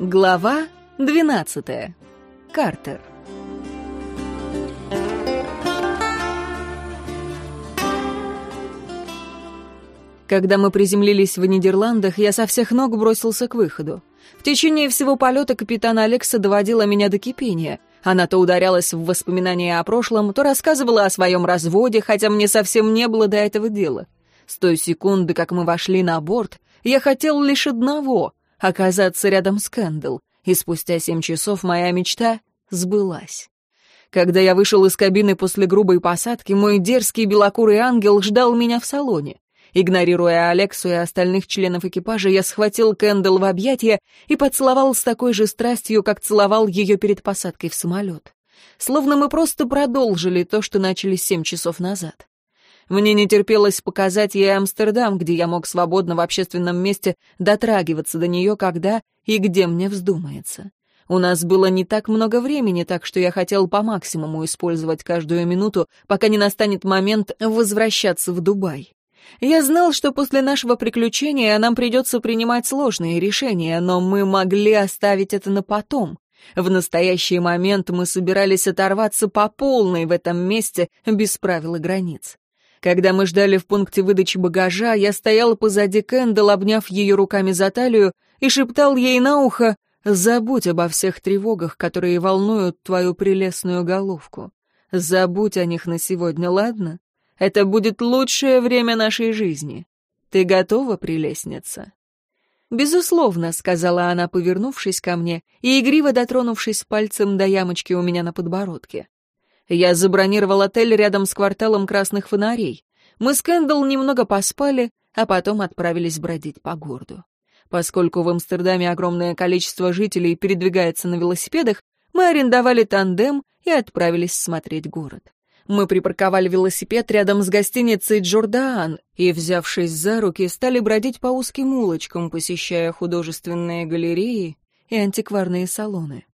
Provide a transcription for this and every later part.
Глава 12. Картер. Когда мы приземлились в Нидерландах, я со всех ног бросился к выходу. В течение всего полета капитан Алекса доводила меня до кипения. Она то ударялась в воспоминания о прошлом, то рассказывала о своем разводе, хотя мне совсем не было до этого дела. С той секунды, как мы вошли на борт, я хотел лишь одного — оказаться рядом с Кэндл, и спустя семь часов моя мечта сбылась. Когда я вышел из кабины после грубой посадки, мой дерзкий белокурый ангел ждал меня в салоне. Игнорируя Алексу и остальных членов экипажа, я схватил Кэндл в объятия и поцеловал с такой же страстью, как целовал ее перед посадкой в самолет. Словно мы просто продолжили то, что начали семь часов назад. Мне не терпелось показать ей Амстердам, где я мог свободно в общественном месте дотрагиваться до нее, когда и где мне вздумается. У нас было не так много времени, так что я хотел по максимуму использовать каждую минуту, пока не настанет момент возвращаться в Дубай. Я знал, что после нашего приключения нам придется принимать сложные решения, но мы могли оставить это на потом. В настоящий момент мы собирались оторваться по полной в этом месте без правил и границ. Когда мы ждали в пункте выдачи багажа, я стоял позади Кэндалл, обняв ее руками за талию, и шептал ей на ухо «Забудь обо всех тревогах, которые волнуют твою прелестную головку. Забудь о них на сегодня, ладно?» Это будет лучшее время нашей жизни. Ты готова, прелестница?» «Безусловно», — сказала она, повернувшись ко мне и игриво дотронувшись пальцем до ямочки у меня на подбородке. Я забронировал отель рядом с кварталом красных фонарей. Мы с Кэндалл немного поспали, а потом отправились бродить по городу. Поскольку в Амстердаме огромное количество жителей передвигается на велосипедах, мы арендовали тандем и отправились смотреть город. Мы припарковали велосипед рядом с гостиницей «Джордаан» и, взявшись за руки, стали бродить по узким улочкам, посещая художественные галереи и антикварные салоны.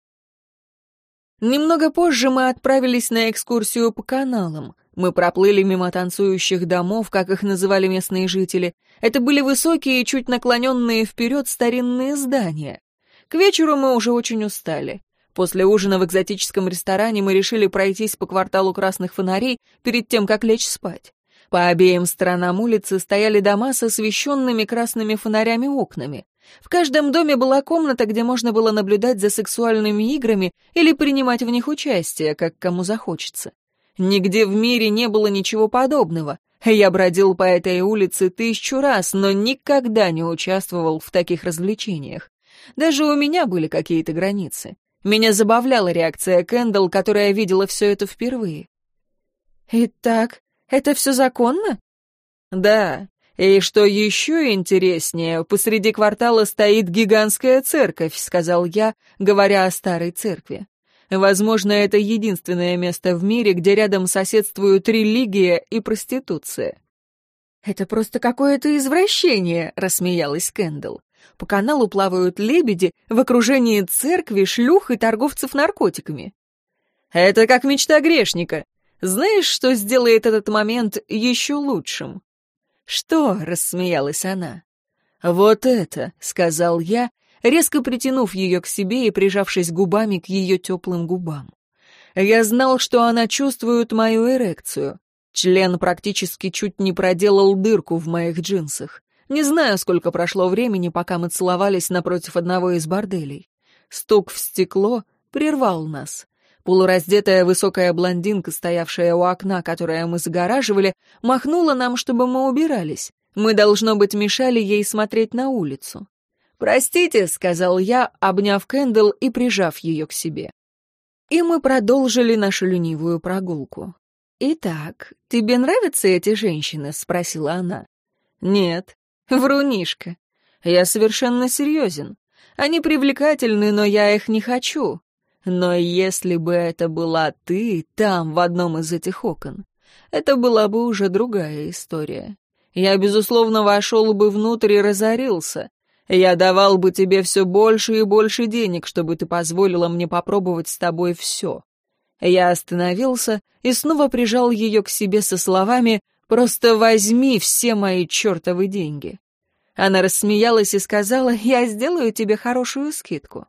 Немного позже мы отправились на экскурсию по каналам. Мы проплыли мимо танцующих домов, как их называли местные жители. Это были высокие, чуть наклоненные вперед старинные здания. К вечеру мы уже очень устали. После ужина в экзотическом ресторане мы решили пройтись по кварталу красных фонарей перед тем, как лечь спать. По обеим сторонам улицы стояли дома с освещенными красными фонарями окнами. В каждом доме была комната, где можно было наблюдать за сексуальными играми или принимать в них участие, как кому захочется. Нигде в мире не было ничего подобного. Я бродил по этой улице тысячу раз, но никогда не участвовал в таких развлечениях. Даже у меня были какие-то границы. Меня забавляла реакция Кэндалл, которая видела все это впервые. «Итак, это все законно?» «Да. И что еще интереснее, посреди квартала стоит гигантская церковь», — сказал я, говоря о старой церкви. «Возможно, это единственное место в мире, где рядом соседствуют религия и проституция». «Это просто какое-то извращение», — рассмеялась Кэндалл. По каналу плавают лебеди в окружении церкви, шлюх и торговцев наркотиками. Это как мечта грешника. Знаешь, что сделает этот момент еще лучшим? Что? рассмеялась она. Вот это, сказал я, резко притянув ее к себе и прижавшись губами к ее теплым губам. Я знал, что она чувствует мою эрекцию. Член практически чуть не проделал дырку в моих джинсах. Не знаю, сколько прошло времени, пока мы целовались напротив одного из борделей. Стук в стекло прервал нас. Полураздетая высокая блондинка, стоявшая у окна, которое мы загораживали, махнула нам, чтобы мы убирались. Мы, должно быть, мешали ей смотреть на улицу. «Простите», — сказал я, обняв Кэндл и прижав ее к себе. И мы продолжили нашу ленивую прогулку. «Итак, тебе нравятся эти женщины?» — спросила она. «Нет». Врунишка. Я совершенно серьезен. Они привлекательны, но я их не хочу. Но если бы это была ты там, в одном из этих окон, это была бы уже другая история. Я, безусловно, вошел бы внутрь и разорился. Я давал бы тебе все больше и больше денег, чтобы ты позволила мне попробовать с тобой все. Я остановился и снова прижал ее к себе со словами «Просто возьми все мои чертовы деньги». Она рассмеялась и сказала, «Я сделаю тебе хорошую скидку».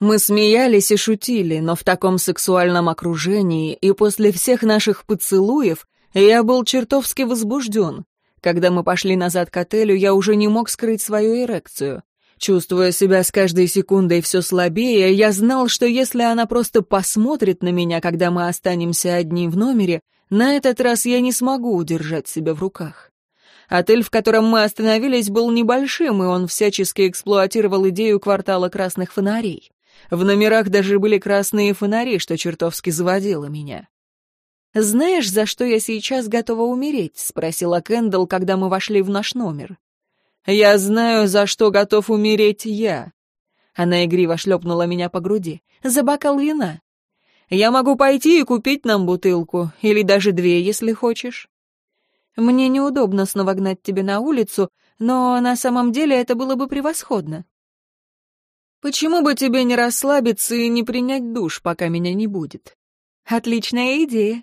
Мы смеялись и шутили, но в таком сексуальном окружении и после всех наших поцелуев я был чертовски возбужден. Когда мы пошли назад к отелю, я уже не мог скрыть свою эрекцию. Чувствуя себя с каждой секундой все слабее, я знал, что если она просто посмотрит на меня, когда мы останемся одни в номере, на этот раз я не смогу удержать себя в руках. Отель, в котором мы остановились, был небольшим, и он всячески эксплуатировал идею квартала красных фонарей. В номерах даже были красные фонари, что чертовски заводило меня. «Знаешь, за что я сейчас готова умереть?» — спросила Кэндалл, когда мы вошли в наш номер. Я знаю, за что готов умереть я. Она игриво шлепнула меня по груди. За бокал вина. Я могу пойти и купить нам бутылку, или даже две, если хочешь. Мне неудобно снова гнать тебя на улицу, но на самом деле это было бы превосходно. Почему бы тебе не расслабиться и не принять душ, пока меня не будет? Отличная идея.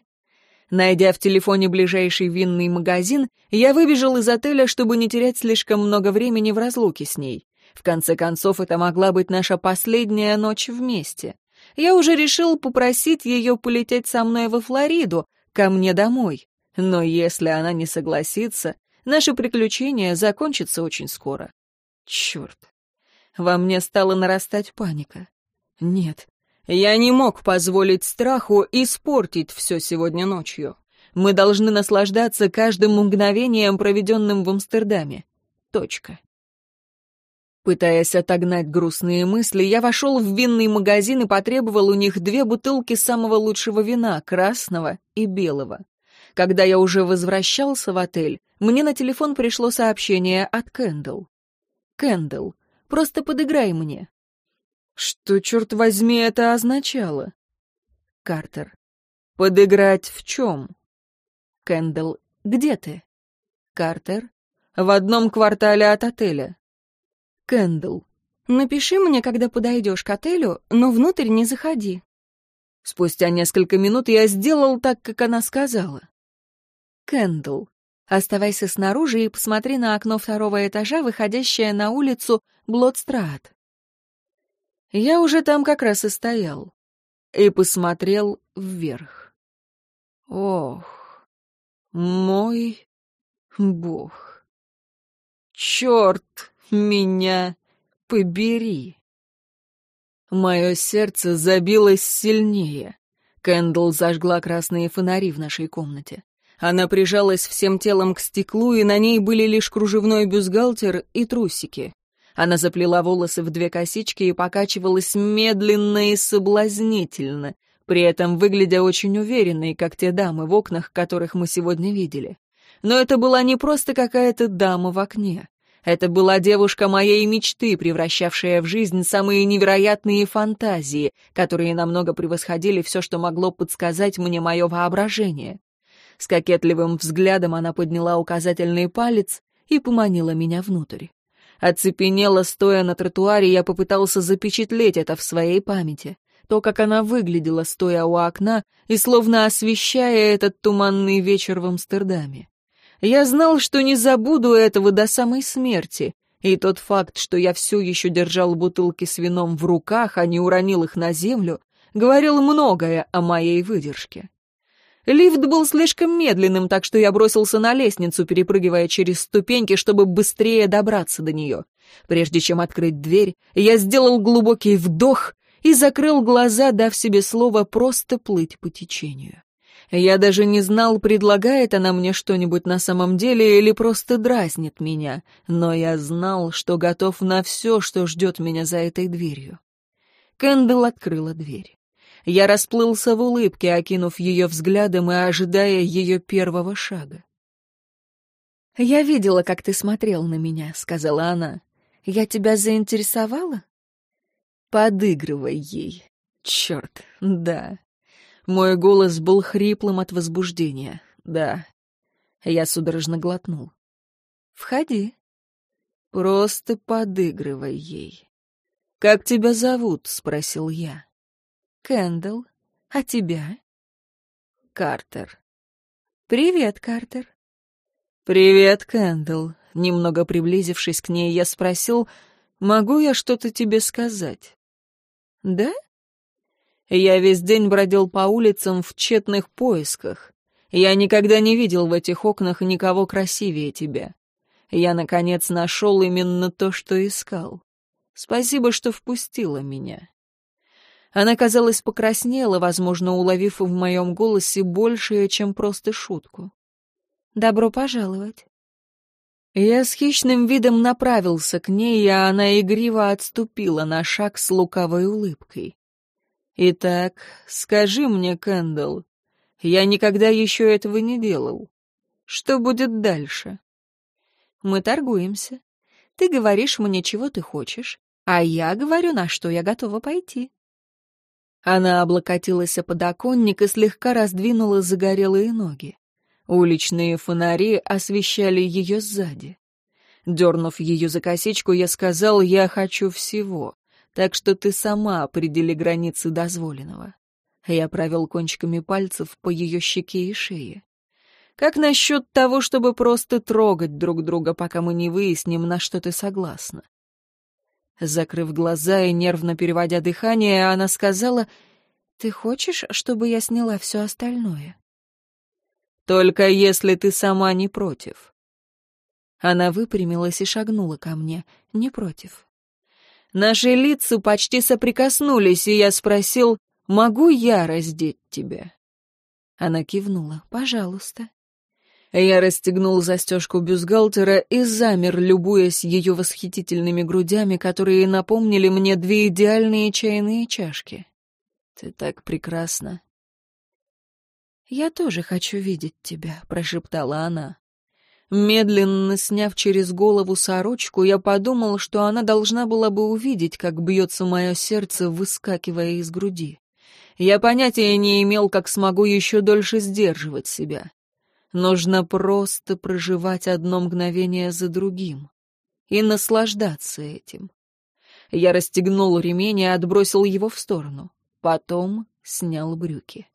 Найдя в телефоне ближайший винный магазин, я выбежал из отеля, чтобы не терять слишком много времени в разлуке с ней. В конце концов, это могла быть наша последняя ночь вместе. Я уже решил попросить ее полететь со мной во Флориду, ко мне домой. Но если она не согласится, наше приключение закончится очень скоро. Черт. Во мне стала нарастать паника. Нет, я не мог позволить страху испортить все сегодня ночью. Мы должны наслаждаться каждым мгновением, проведенным в Амстердаме. Точка. Пытаясь отогнать грустные мысли, я вошел в винный магазин и потребовал у них две бутылки самого лучшего вина, красного и белого. Когда я уже возвращался в отель, мне на телефон пришло сообщение от Кэндалл. «Кэндалл, просто подыграй мне. Что, черт возьми, это означало? Картер. Подыграть в чем? Кэндалл. Где ты? Картер. В одном квартале от отеля. Кэндалл. Напиши мне, когда подойдешь к отелю, но внутрь не заходи. Спустя несколько минут я сделал так, как она сказала. Кэндалл. Оставайся снаружи и посмотри на окно второго этажа, выходящее на улицу Блодстрат. Я уже там как раз и стоял. И посмотрел вверх. Ох, мой бог. Черт меня побери. Мое сердце забилось сильнее. Кэндл зажгла красные фонари в нашей комнате. Она прижалась всем телом к стеклу, и на ней были лишь кружевной бюстгальтер и трусики. Она заплела волосы в две косички и покачивалась медленно и соблазнительно, при этом выглядя очень уверенной, как те дамы в окнах, которых мы сегодня видели. Но это была не просто какая-то дама в окне. Это была девушка моей мечты, превращавшая в жизнь самые невероятные фантазии, которые намного превосходили все, что могло подсказать мне мое воображение. С кокетливым взглядом она подняла указательный палец и поманила меня внутрь. Оцепенела, стоя на тротуаре, я попытался запечатлеть это в своей памяти. То, как она выглядела, стоя у окна и словно освещая этот туманный вечер в Амстердаме. Я знал, что не забуду этого до самой смерти, и тот факт, что я все еще держал бутылки с вином в руках, а не уронил их на землю, говорил многое о моей выдержке. Лифт был слишком медленным, так что я бросился на лестницу, перепрыгивая через ступеньки, чтобы быстрее добраться до нее. Прежде чем открыть дверь, я сделал глубокий вдох и закрыл глаза, дав себе слово просто плыть по течению. Я даже не знал, предлагает она мне что-нибудь на самом деле или просто дразнит меня, но я знал, что готов на все, что ждет меня за этой дверью. Кэндалл открыла дверь. Я расплылся в улыбке, окинув ее взглядом и ожидая ее первого шага. «Я видела, как ты смотрел на меня», — сказала она. «Я тебя заинтересовала?» «Подыгрывай ей. Черт, да». Мой голос был хриплым от возбуждения. «Да». Я судорожно глотнул. «Входи». «Просто подыгрывай ей». «Как тебя зовут?» — спросил я. Кэндл. А тебя? Картер. Привет, Картер. Привет, Кэндл. Немного приблизившись к ней, я спросил, «Могу я что-то тебе сказать?» «Да?» Я весь день бродил по улицам в тщетных поисках. Я никогда не видел в этих окнах никого красивее тебя. Я, наконец, нашел именно то, что искал. Спасибо, что впустила меня. Она, казалось, покраснела, возможно, уловив в моем голосе большее, чем просто шутку. «Добро пожаловать». Я с хищным видом направился к ней, а она игриво отступила на шаг с лукавой улыбкой. «Итак, скажи мне, Кэндалл, я никогда еще этого не делал. Что будет дальше?» «Мы торгуемся. Ты говоришь мне, чего ты хочешь, а я говорю, на что я готова пойти». Она облокотилась о подоконник и слегка раздвинула загорелые ноги. Уличные фонари освещали ее сзади. Дернув ее за косичку, я сказал, я хочу всего, так что ты сама определи границы дозволенного. Я провел кончиками пальцев по ее щеке и шее. Как насчет того, чтобы просто трогать друг друга, пока мы не выясним, на что ты согласна? Закрыв глаза и нервно переводя дыхание, она сказала, «Ты хочешь, чтобы я сняла все остальное?» «Только если ты сама не против». Она выпрямилась и шагнула ко мне, не против. Наши лица почти соприкоснулись, и я спросил, «Могу я раздеть тебя?» Она кивнула, «Пожалуйста». Я расстегнул застежку бюстгальтера и замер, любуясь ее восхитительными грудями, которые напомнили мне две идеальные чайные чашки. «Ты так прекрасна». «Я тоже хочу видеть тебя», — прошептала она. Медленно сняв через голову сорочку, я подумал, что она должна была бы увидеть, как бьется мое сердце, выскакивая из груди. Я понятия не имел, как смогу еще дольше сдерживать себя. Нужно просто проживать одно мгновение за другим и наслаждаться этим. Я расстегнул ремень и отбросил его в сторону. Потом снял брюки.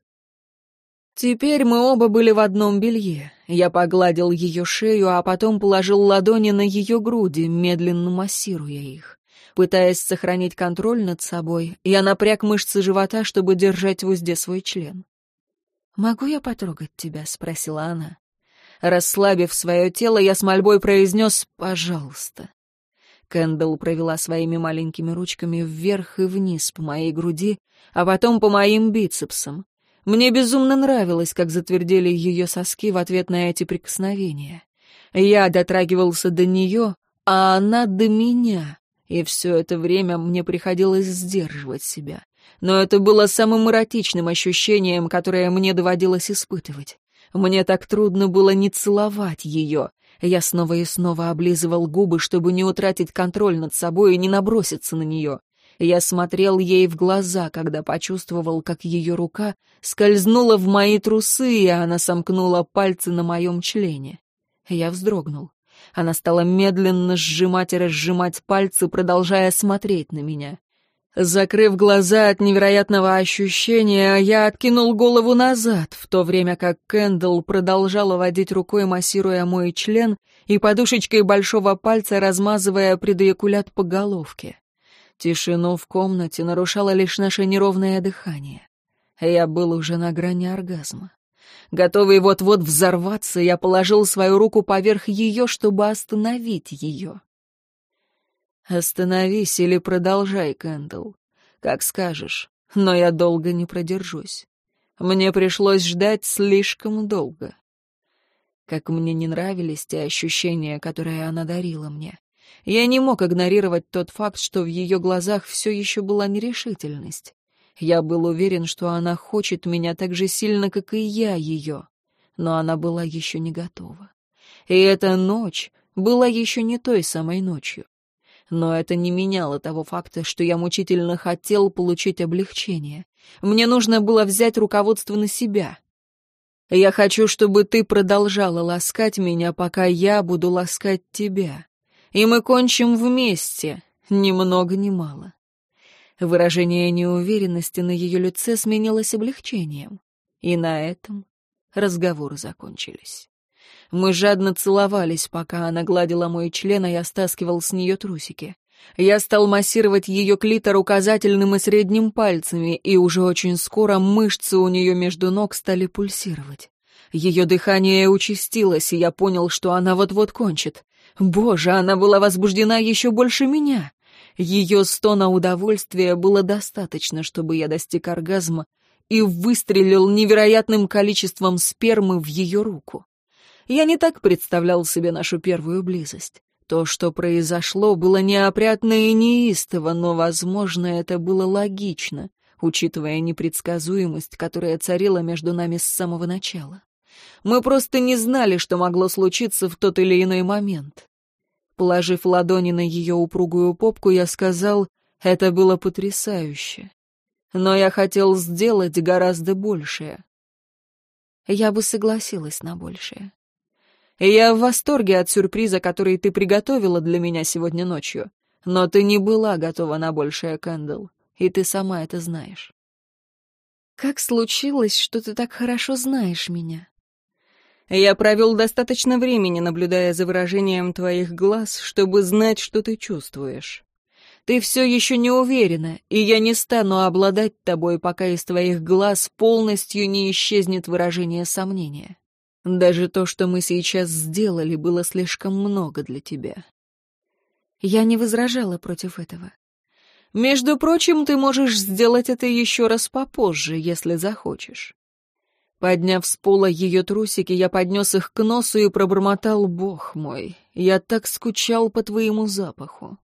Теперь мы оба были в одном белье. Я погладил ее шею, а потом положил ладони на ее груди, медленно массируя их. Пытаясь сохранить контроль над собой, я напряг мышцы живота, чтобы держать в узде свой член. «Могу я потрогать тебя?» — спросила она. Расслабив свое тело, я с мольбой произнес «пожалуйста». Кэндалл провела своими маленькими ручками вверх и вниз по моей груди, а потом по моим бицепсам. Мне безумно нравилось, как затвердели ее соски в ответ на эти прикосновения. Я дотрагивался до нее, а она до меня, и все это время мне приходилось сдерживать себя но это было самым эротичным ощущением, которое мне доводилось испытывать. Мне так трудно было не целовать ее. Я снова и снова облизывал губы, чтобы не утратить контроль над собой и не наброситься на нее. Я смотрел ей в глаза, когда почувствовал, как ее рука скользнула в мои трусы, и она сомкнула пальцы на моем члене. Я вздрогнул. Она стала медленно сжимать и разжимать пальцы, продолжая смотреть на меня. Закрыв глаза от невероятного ощущения, я откинул голову назад, в то время как Кэндалл продолжала водить рукой, массируя мой член и подушечкой большого пальца размазывая предоякулят по головке. Тишину в комнате нарушало лишь наше неровное дыхание. Я был уже на грани оргазма. Готовый вот-вот взорваться, я положил свою руку поверх ее, чтобы остановить ее. «Остановись или продолжай, Кэндалл. Как скажешь, но я долго не продержусь. Мне пришлось ждать слишком долго». Как мне не нравились те ощущения, которые она дарила мне. Я не мог игнорировать тот факт, что в ее глазах все еще была нерешительность. Я был уверен, что она хочет меня так же сильно, как и я ее, но она была еще не готова. И эта ночь была еще не той самой ночью. Но это не меняло того факта, что я мучительно хотел получить облегчение. Мне нужно было взять руководство на себя. Я хочу, чтобы ты продолжала ласкать меня, пока я буду ласкать тебя. И мы кончим вместе, ни много ни мало. Выражение неуверенности на ее лице сменилось облегчением. И на этом разговоры закончились. Мы жадно целовались, пока она гладила мой член, а я стаскивал с нее трусики. Я стал массировать ее клитор указательным и средним пальцами, и уже очень скоро мышцы у нее между ног стали пульсировать. Ее дыхание участилось, и я понял, что она вот-вот кончит. Боже, она была возбуждена еще больше меня. Ее стона удовольствия было достаточно, чтобы я достиг оргазма и выстрелил невероятным количеством спермы в ее руку. Я не так представлял себе нашу первую близость. То, что произошло, было неопрятно и неистово, но, возможно, это было логично, учитывая непредсказуемость, которая царила между нами с самого начала. Мы просто не знали, что могло случиться в тот или иной момент. Положив ладони на ее упругую попку, я сказал, это было потрясающе. Но я хотел сделать гораздо большее. Я бы согласилась на большее. Я в восторге от сюрприза, который ты приготовила для меня сегодня ночью. Но ты не была готова на большее, Кэндалл, и ты сама это знаешь. Как случилось, что ты так хорошо знаешь меня? Я провел достаточно времени, наблюдая за выражением твоих глаз, чтобы знать, что ты чувствуешь. Ты все еще не уверена, и я не стану обладать тобой, пока из твоих глаз полностью не исчезнет выражение сомнения. Даже то, что мы сейчас сделали, было слишком много для тебя. Я не возражала против этого. Между прочим, ты можешь сделать это еще раз попозже, если захочешь. Подняв с пола ее трусики, я поднес их к носу и пробормотал, «Бог мой, я так скучал по твоему запаху».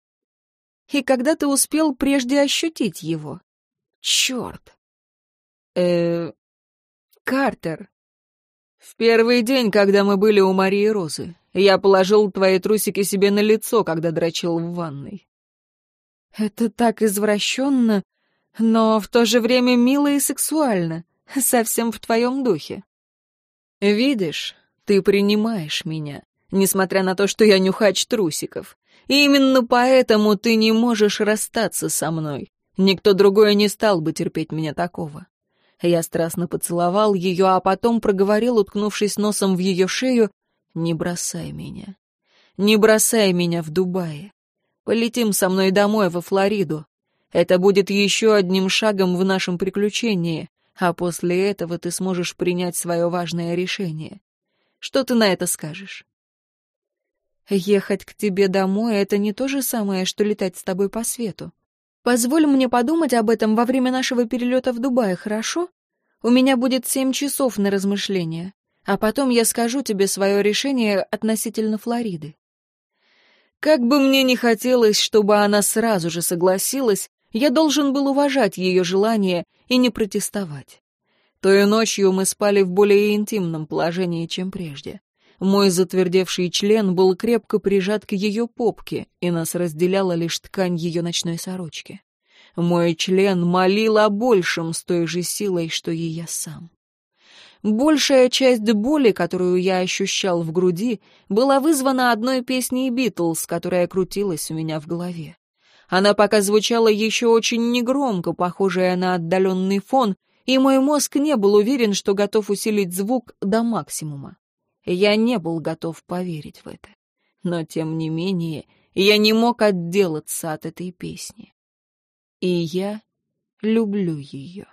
«И когда ты успел прежде ощутить его?» «Черт!» э Картер!» «В первый день, когда мы были у Марии Розы, я положил твои трусики себе на лицо, когда дрочил в ванной». «Это так извращенно, но в то же время мило и сексуально совсем в твоем духе. Видишь, ты принимаешь меня, несмотря на то, что я нюхач трусиков. И именно поэтому ты не можешь расстаться со мной. Никто другой не стал бы терпеть меня такого. Я страстно поцеловал ее, а потом проговорил, уткнувшись носом в ее шею, «Не бросай меня. Не бросай меня в Дубае. Полетим со мной домой, во Флориду. Это будет еще одним шагом в нашем приключении а после этого ты сможешь принять свое важное решение. Что ты на это скажешь? Ехать к тебе домой — это не то же самое, что летать с тобой по свету. Позволь мне подумать об этом во время нашего перелета в Дубае, хорошо? У меня будет семь часов на размышления, а потом я скажу тебе свое решение относительно Флориды. Как бы мне ни хотелось, чтобы она сразу же согласилась, я должен был уважать ее желание и не протестовать. Той ночью мы спали в более интимном положении, чем прежде. Мой затвердевший член был крепко прижат к ее попке, и нас разделяла лишь ткань ее ночной сорочки. Мой член молил о большем с той же силой, что и я сам. Большая часть боли, которую я ощущал в груди, была вызвана одной песней «Битлз», которая крутилась у меня в голове. Она пока звучала еще очень негромко, похожая на отдаленный фон, и мой мозг не был уверен, что готов усилить звук до максимума. Я не был готов поверить в это. Но, тем не менее, я не мог отделаться от этой песни. И я люблю ее.